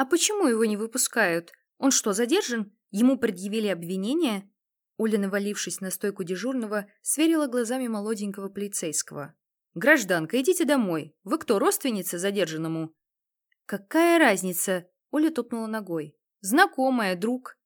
«А почему его не выпускают? Он что, задержан? Ему предъявили обвинение?» Оля, навалившись на стойку дежурного, сверила глазами молоденького полицейского. «Гражданка, идите домой. Вы кто, родственница задержанному?» «Какая разница?» — Оля топнула ногой. «Знакомая, друг».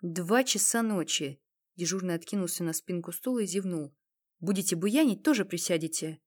«Два часа ночи». Дежурный откинулся на спинку стула и зевнул. «Будете буянить, тоже присядете».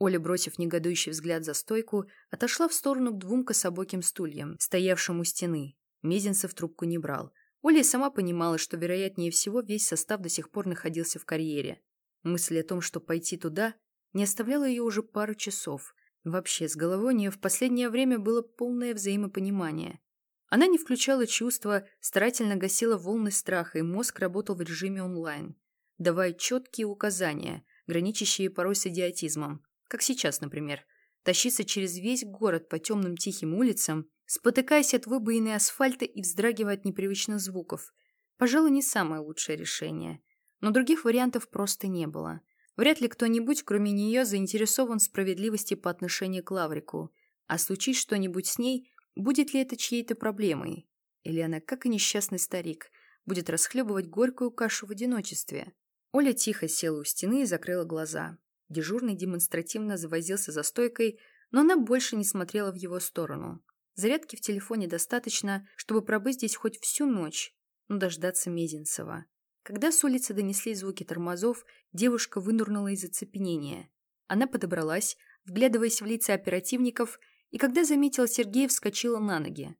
Оля, бросив негодующий взгляд за стойку, отошла в сторону к двум кособоким стульям, стоявшим у стены. Мезенцев трубку не брал. Оля сама понимала, что, вероятнее всего, весь состав до сих пор находился в карьере. Мысль о том, что пойти туда, не оставляла ее уже пару часов. Вообще, с головой у нее в последнее время было полное взаимопонимание. Она не включала чувства, старательно гасила волны страха, и мозг работал в режиме онлайн, давая четкие указания, граничащие порой с идиотизмом как сейчас, например, тащиться через весь город по темным тихим улицам, спотыкаясь от выбоины асфальта и вздрагивая от непривычных звуков. Пожалуй, не самое лучшее решение. Но других вариантов просто не было. Вряд ли кто-нибудь, кроме нее, заинтересован в справедливости по отношению к Лаврику. А случись что-нибудь с ней, будет ли это чьей-то проблемой? Или она, как и несчастный старик, будет расхлебывать горькую кашу в одиночестве? Оля тихо села у стены и закрыла глаза. Дежурный демонстративно завозился за стойкой, но она больше не смотрела в его сторону. Зарядки в телефоне достаточно, чтобы пробыть здесь хоть всю ночь, но дождаться Мезенцева. Когда с улицы донесли звуки тормозов, девушка вынурнула из оцепенения. Она подобралась, вглядываясь в лица оперативников, и когда заметила Сергея, вскочила на ноги.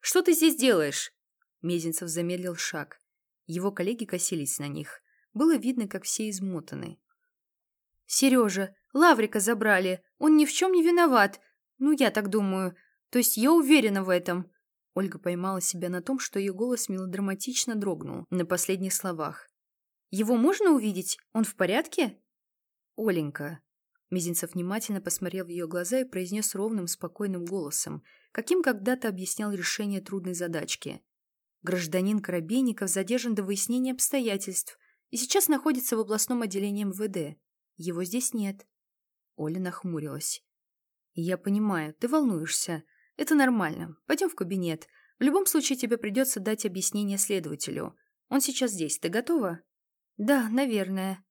«Что ты здесь делаешь?» Мезенцев замедлил шаг. Его коллеги косились на них. Было видно, как все измотаны. «Сережа, Лаврика забрали. Он ни в чем не виноват. Ну, я так думаю. То есть я уверена в этом». Ольга поймала себя на том, что ее голос мелодраматично дрогнул на последних словах. «Его можно увидеть? Он в порядке?» «Оленька». Мизинцев внимательно посмотрел в ее глаза и произнес ровным, спокойным голосом, каким когда-то объяснял решение трудной задачки. Гражданин Коробейников задержан до выяснения обстоятельств и сейчас находится в областном отделении МВД. Его здесь нет. Оля нахмурилась. Я понимаю, ты волнуешься. Это нормально. Пойдем в кабинет. В любом случае тебе придется дать объяснение следователю. Он сейчас здесь. Ты готова? Да, наверное.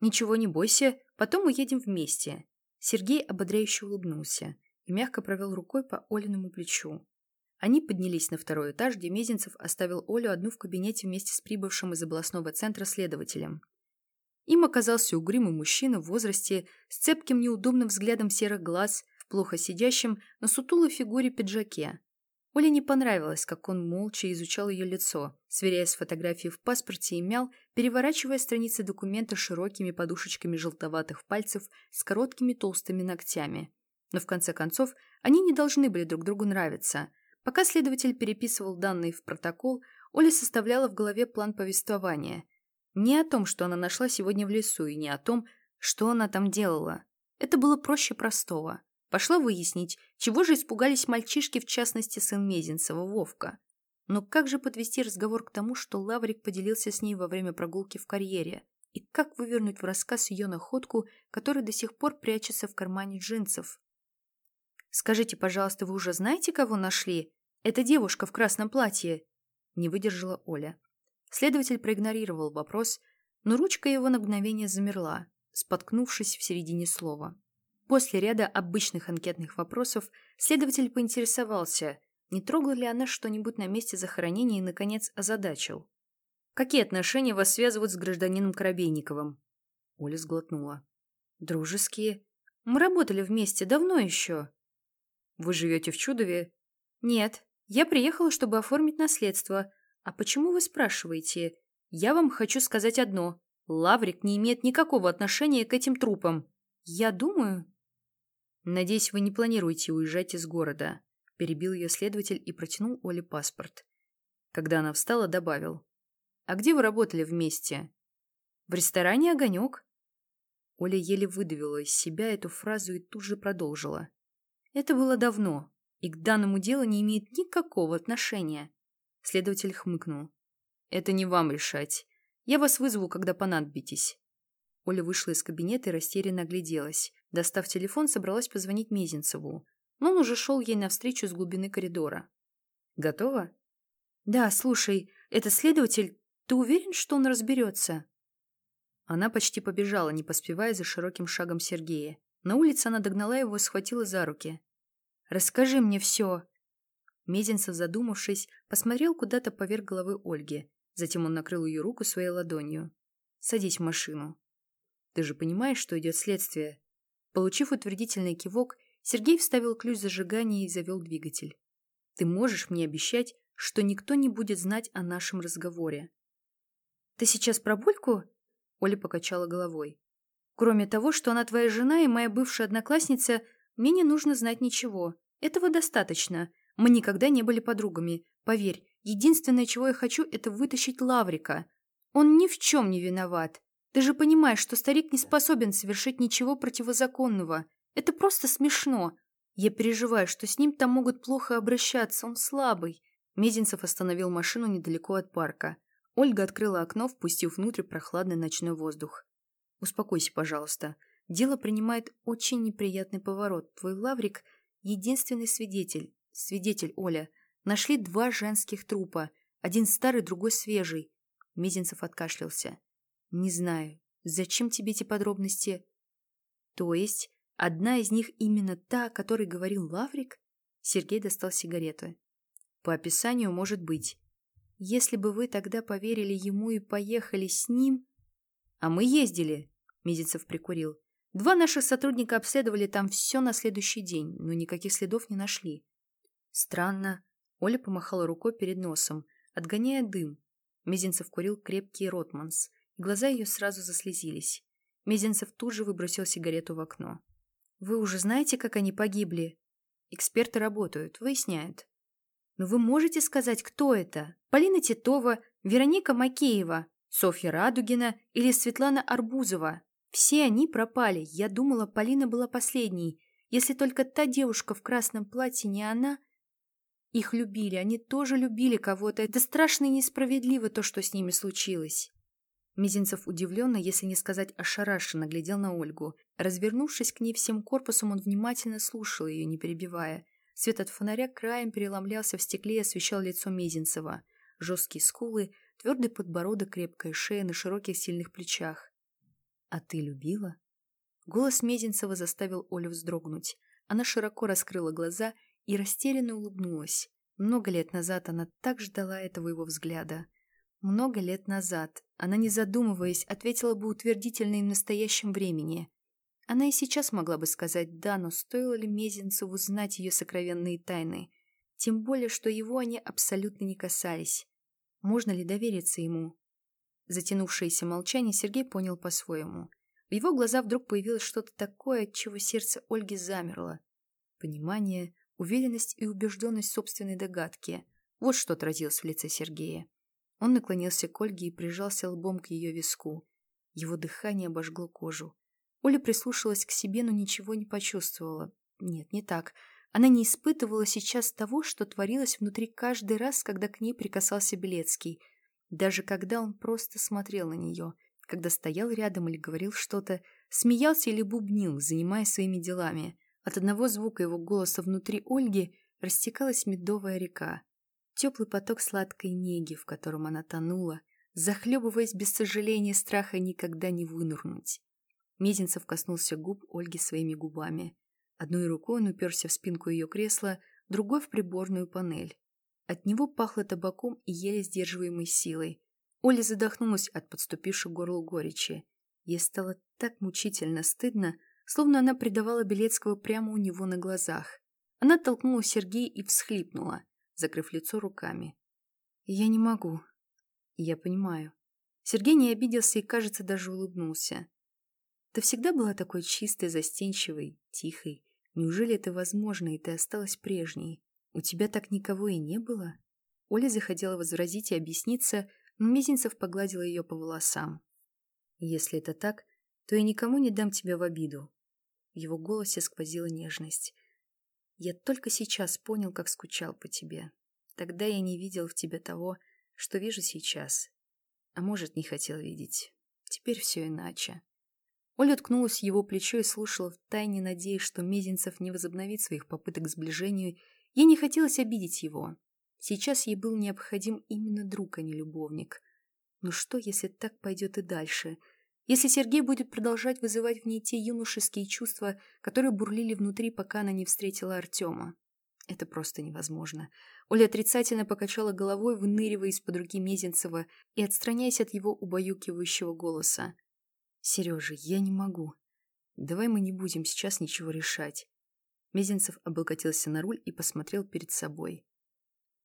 Ничего не бойся, потом уедем вместе. Сергей ободряюще улыбнулся и мягко провел рукой по Олиному плечу. Они поднялись на второй этаж, где Мезенцев оставил Олю одну в кабинете вместе с прибывшим из областного центра следователем. Им оказался угрюмый мужчина в возрасте с цепким неудобным взглядом серых глаз, в плохо сидящем на сутулой фигуре пиджаке. Оле не понравилось, как он молча изучал ее лицо, сверяясь с фотографией в паспорте и мял, переворачивая страницы документа широкими подушечками желтоватых пальцев с короткими толстыми ногтями. Но в конце концов, они не должны были друг другу нравиться. Пока следователь переписывал данные в протокол, Оля составляла в голове план повествования – не о том, что она нашла сегодня в лесу, и не о том, что она там делала. Это было проще простого. Пошла выяснить, чего же испугались мальчишки, в частности, сын Мезенцева, Вовка. Но как же подвести разговор к тому, что Лаврик поделился с ней во время прогулки в карьере? И как вывернуть в рассказ ее находку, которая до сих пор прячется в кармане джинсов? «Скажите, пожалуйста, вы уже знаете, кого нашли? Это девушка в красном платье?» Не выдержала Оля. Следователь проигнорировал вопрос, но ручка его на мгновение замерла, споткнувшись в середине слова. После ряда обычных анкетных вопросов следователь поинтересовался, не трогала ли она что-нибудь на месте захоронения и, наконец, озадачил. «Какие отношения вас связывают с гражданином Коробейниковым?» Оля сглотнула. «Дружеские. Мы работали вместе давно еще». «Вы живете в Чудове?» «Нет. Я приехала, чтобы оформить наследство. «А почему вы спрашиваете? Я вам хочу сказать одно. Лаврик не имеет никакого отношения к этим трупам. Я думаю...» «Надеюсь, вы не планируете уезжать из города», – перебил ее следователь и протянул Оле паспорт. Когда она встала, добавил. «А где вы работали вместе?» «В ресторане «Огонек». Оля еле выдавила из себя эту фразу и тут же продолжила. «Это было давно, и к данному делу не имеет никакого отношения. Следователь хмыкнул. «Это не вам решать. Я вас вызову, когда понадобитесь». Оля вышла из кабинета и растерянно огляделась. Достав телефон, собралась позвонить Мезенцеву. Но он уже шел ей навстречу с глубины коридора. Готова? Да, слушай, это следователь. Ты уверен, что он разберется? Она почти побежала, не поспевая за широким шагом Сергея. На улице она догнала его и схватила за руки. «Расскажи мне все!» Мезенцев, задумавшись, посмотрел куда-то поверх головы Ольги. Затем он накрыл ее руку своей ладонью. «Садись в машину». «Ты же понимаешь, что идет следствие?» Получив утвердительный кивок, Сергей вставил ключ зажигания и завел двигатель. «Ты можешь мне обещать, что никто не будет знать о нашем разговоре?» «Ты сейчас про Бульку?» Оля покачала головой. «Кроме того, что она твоя жена и моя бывшая одноклассница, мне не нужно знать ничего. Этого достаточно. Мы никогда не были подругами. Поверь, единственное, чего я хочу, это вытащить Лаврика. Он ни в чем не виноват. Ты же понимаешь, что старик не способен совершить ничего противозаконного. Это просто смешно. Я переживаю, что с ним там могут плохо обращаться, он слабый. Мезенцев остановил машину недалеко от парка. Ольга открыла окно, впустив внутрь прохладный ночной воздух. «Успокойся, пожалуйста. Дело принимает очень неприятный поворот. Твой Лаврик — единственный свидетель. Свидетель, Оля. Нашли два женских трупа. Один старый, другой свежий». Мезенцев откашлялся. «Не знаю. Зачем тебе эти подробности?» «То есть одна из них именно та, о которой говорил Лаврик?» Сергей достал сигареты. «По описанию, может быть. Если бы вы тогда поверили ему и поехали с ним...» «А мы ездили», — Мизинцев прикурил. «Два наших сотрудника обследовали там все на следующий день, но никаких следов не нашли». «Странно». Оля помахала рукой перед носом, отгоняя дым. Мизинцев курил крепкий ротманс. Глаза ее сразу заслезились. Мезенцев тут же выбросил сигарету в окно. «Вы уже знаете, как они погибли?» «Эксперты работают, выясняют». «Но вы можете сказать, кто это? Полина Титова, Вероника Макеева, Софья Радугина или Светлана Арбузова? Все они пропали. Я думала, Полина была последней. Если только та девушка в красном платье не она...» Их любили, они тоже любили кого-то. Это страшно и несправедливо, то, что с ними случилось. Мизинцев удивленно, если не сказать ошарашенно, глядел на Ольгу. Развернувшись к ней всем корпусом, он внимательно слушал ее, не перебивая. Свет от фонаря краем переломлялся в стекле и освещал лицо Мезенцева. Жесткие скулы, твердый подбородок, крепкая шея на широких сильных плечах. «А ты любила?» Голос Мезенцева заставил Олю вздрогнуть. Она широко раскрыла глаза и растерянно улыбнулась. Много лет назад она так ждала этого его взгляда. Много лет назад она, не задумываясь, ответила бы утвердительно и в настоящем времени. Она и сейчас могла бы сказать «да», но стоило ли Мезенцеву знать ее сокровенные тайны? Тем более, что его они абсолютно не касались. Можно ли довериться ему? Затянувшееся молчание Сергей понял по-своему. В его глаза вдруг появилось что-то такое, от чего сердце Ольги замерло. Понимание, уверенность и убежденность собственной догадки. Вот что отразилось в лице Сергея. Он наклонился к Ольге и прижался лбом к ее виску. Его дыхание обожгло кожу. Оля прислушалась к себе, но ничего не почувствовала. Нет, не так. Она не испытывала сейчас того, что творилось внутри каждый раз, когда к ней прикасался Белецкий. Даже когда он просто смотрел на нее, когда стоял рядом или говорил что-то, смеялся или бубнил, занимаясь своими делами. От одного звука его голоса внутри Ольги растекалась медовая река. Теплый поток сладкой неги, в котором она тонула, захлебываясь без сожаления страха никогда не вынурнуть. Мезенцев коснулся губ Ольги своими губами. Одной рукой он уперся в спинку ее кресла, другой — в приборную панель. От него пахло табаком и еле сдерживаемой силой. Оля задохнулась от подступившей горлу горечи. Ей стало так мучительно стыдно, словно она предавала Белецкого прямо у него на глазах. Она толкнула Сергея и всхлипнула закрыв лицо руками. «Я не могу». «Я понимаю». Сергей не обиделся и, кажется, даже улыбнулся. «Ты всегда была такой чистой, застенчивой, тихой. Неужели это возможно, и ты осталась прежней? У тебя так никого и не было?» Оля захотела возразить и объясниться, но Мизинцев погладил ее по волосам. «Если это так, то я никому не дам тебя в обиду». В его голосе сквозила нежность. Я только сейчас понял, как скучал по тебе. Тогда я не видел в тебе того, что вижу сейчас. А может, не хотел видеть. Теперь все иначе. Оля ткнулась в его плечо и слушала втайне, надеясь, что Мезенцев не возобновит своих попыток к сближению. Ей не хотелось обидеть его. Сейчас ей был необходим именно друг, а не любовник. Но что, если так пойдет и дальше? Если Сергей будет продолжать вызывать в ней те юношеские чувства, которые бурлили внутри, пока она не встретила Артема? Это просто невозможно. Оля отрицательно покачала головой, выныривая из-под руки Мезенцева и отстраняясь от его убаюкивающего голоса. «Сережа, я не могу. Давай мы не будем сейчас ничего решать». Мезенцев облокотился на руль и посмотрел перед собой.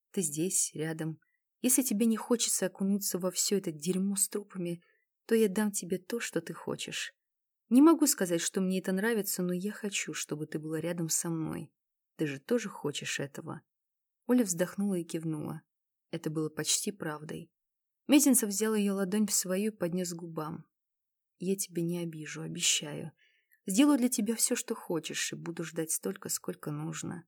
«Ты здесь, рядом. Если тебе не хочется окунуться во все это дерьмо с трупами, то я дам тебе то, что ты хочешь. Не могу сказать, что мне это нравится, но я хочу, чтобы ты была рядом со мной. Ты же тоже хочешь этого?» Оля вздохнула и кивнула. Это было почти правдой. Мезенцев взял ее ладонь в свою и поднес к губам. «Я тебя не обижу, обещаю. Сделаю для тебя все, что хочешь, и буду ждать столько, сколько нужно».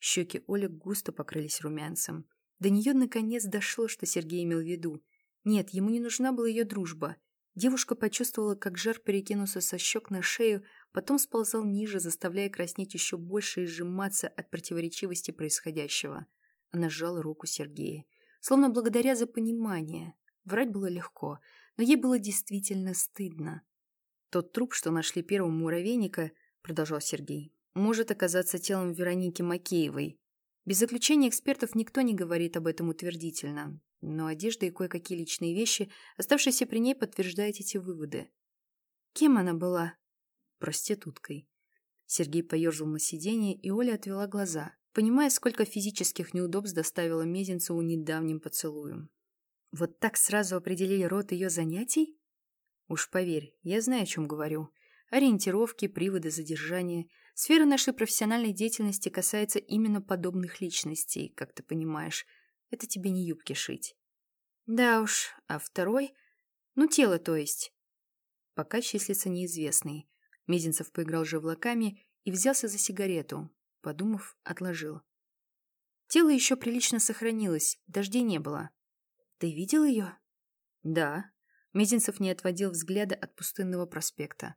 Щеки Оли густо покрылись румянцем. До нее наконец дошло, что Сергей имел в виду. Нет, ему не нужна была ее дружба. Девушка почувствовала, как жар перекинулся со щек на шею, потом сползал ниже, заставляя краснеть еще больше и сжиматься от противоречивости происходящего. Она сжала руку Сергея. Словно благодаря за понимание. Врать было легко, но ей было действительно стыдно. «Тот труп, что нашли первого муравейника, — продолжал Сергей, — может оказаться телом Вероники Макеевой. Без заключения экспертов никто не говорит об этом утвердительно, но одежда и кое-какие личные вещи, оставшиеся при ней, подтверждают эти выводы. Кем она была? проституткой. Сергей поерзал на сиденье, и Оля отвела глаза, понимая, сколько физических неудобств доставила Мезенцеву недавним поцелуем. Вот так сразу определили род ее занятий? Уж поверь, я знаю, о чем говорю. Ориентировки, приводы задержания. Сфера нашей профессиональной деятельности касается именно подобных личностей, как ты понимаешь. Это тебе не юбки шить. Да уж, а второй? Ну, тело, то есть. Пока числится неизвестный. Мезенцев поиграл живлаками и взялся за сигарету. Подумав, отложил. Тело еще прилично сохранилось, дождей не было. Ты видел ее? Да. Мезенцев не отводил взгляда от пустынного проспекта.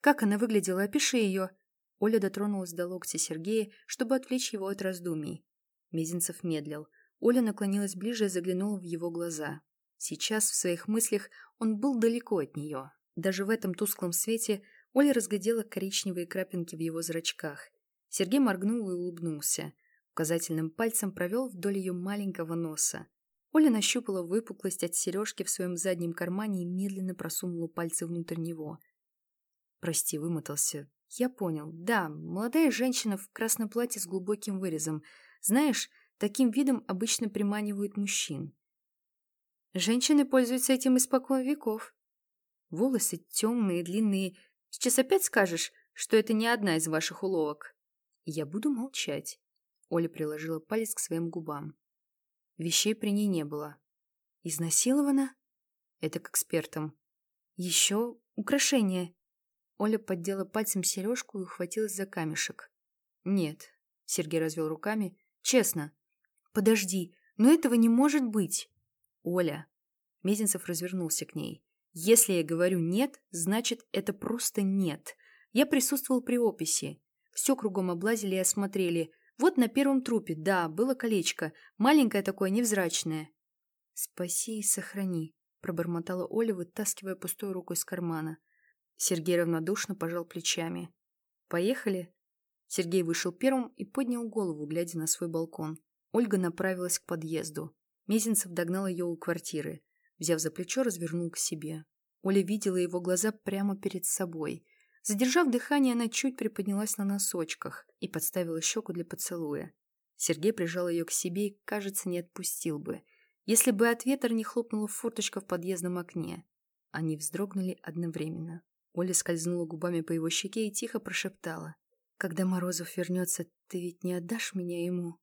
Как она выглядела? Опиши ее. Оля дотронулась до локтя Сергея, чтобы отвлечь его от раздумий. Мезенцев медлил. Оля наклонилась ближе и заглянула в его глаза. Сейчас в своих мыслях он был далеко от нее. Даже в этом тусклом свете Оля разглядела коричневые крапинки в его зрачках. Сергей моргнул и улыбнулся. Указательным пальцем провел вдоль ее маленького носа. Оля нащупала выпуклость от сережки в своем заднем кармане и медленно просунула пальцы внутрь него. «Прости, вымотался. Я понял. Да, молодая женщина в красном платье с глубоким вырезом. Знаешь, таким видом обычно приманивают мужчин. Женщины пользуются этим испокон веков. Волосы темные, длинные, Сейчас опять скажешь, что это не одна из ваших уловок?» «Я буду молчать», — Оля приложила палец к своим губам. Вещей при ней не было. «Изнасилована?» «Это к экспертам». «Еще украшение». Оля поддела пальцем сережку и ухватилась за камешек. «Нет», — Сергей развел руками, — «честно». «Подожди, но этого не может быть!» «Оля!» Мезенцев развернулся к ней. Если я говорю «нет», значит, это просто «нет». Я присутствовал при описи. Все кругом облазили и осмотрели. Вот на первом трупе, да, было колечко. Маленькое такое, невзрачное. «Спаси и сохрани», — пробормотала Оля, вытаскивая пустую руку из кармана. Сергей равнодушно пожал плечами. «Поехали?» Сергей вышел первым и поднял голову, глядя на свой балкон. Ольга направилась к подъезду. Мезенцев догнал ее у квартиры. Взяв за плечо, развернул к себе. Оля видела его глаза прямо перед собой. Задержав дыхание, она чуть приподнялась на носочках и подставила щеку для поцелуя. Сергей прижал ее к себе и, кажется, не отпустил бы, если бы от ветра не хлопнула форточка в подъездном окне. Они вздрогнули одновременно. Оля скользнула губами по его щеке и тихо прошептала. «Когда Морозов вернется, ты ведь не отдашь меня ему?»